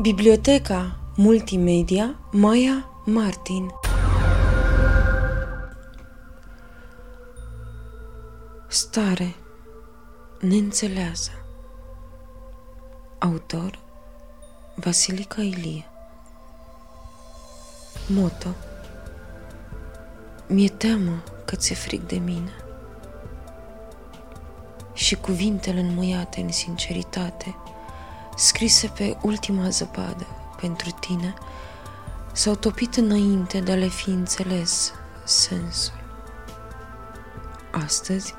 Biblioteca Multimedia Maya Martin. Stare Neînțeleasă. Autor Vasilica Ilie. Moto. Mi-e teamă că ți-e fric de mine. Și cuvintele înmuiate în sinceritate, scrise pe ultima zăpadă pentru tine, s-au topit înainte de a le fi înțeles sensul. Astăzi,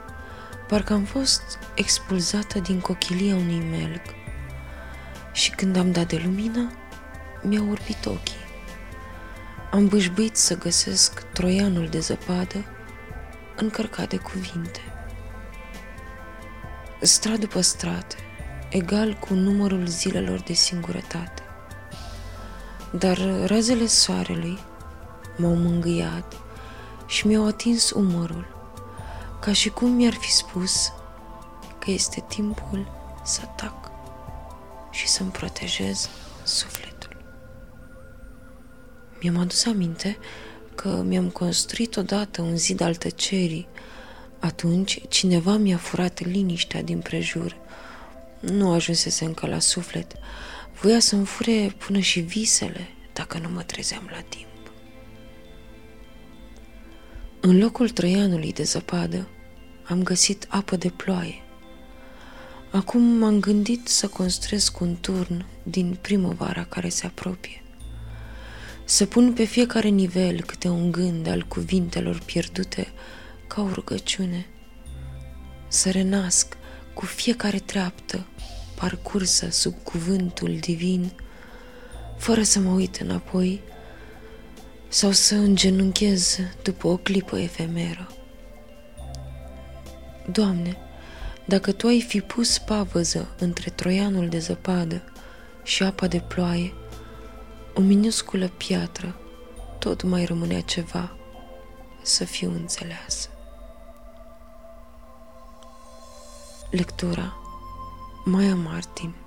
parcă am fost expulzată din cochilia unui melc și când am dat de lumină, mi-au urbit ochii. Am bâșbuit să găsesc troianul de zăpadă încărcat de cuvinte strat după strat, egal cu numărul zilelor de singurătate. Dar razele soarelui m-au mângâiat și mi-au atins umărul, ca și cum mi-ar fi spus că este timpul să tac și să-mi protejez sufletul. Mi-am adus aminte că mi-am construit odată un zid al tăcerii atunci cineva mi-a furat liniștea din prejur. Nu ajunsese încă la suflet. Voia să-mi fure până și visele, dacă nu mă trezeam la timp. În locul trăianului de zăpadă am găsit apă de ploaie. Acum m-am gândit să construiesc un turn din primăvara care se apropie. Să pun pe fiecare nivel câte un gând al cuvintelor pierdute ca o rugăciune, să renasc cu fiecare treaptă parcursă sub cuvântul divin, fără să mă uit înapoi sau să îngenunchez după o clipă efemeră. Doamne, dacă Tu ai fi pus pavăză între troianul de zăpadă și apa de ploaie, o minusculă piatră, tot mai rămânea ceva să fiu înțeleasă. Lectura Maya Martin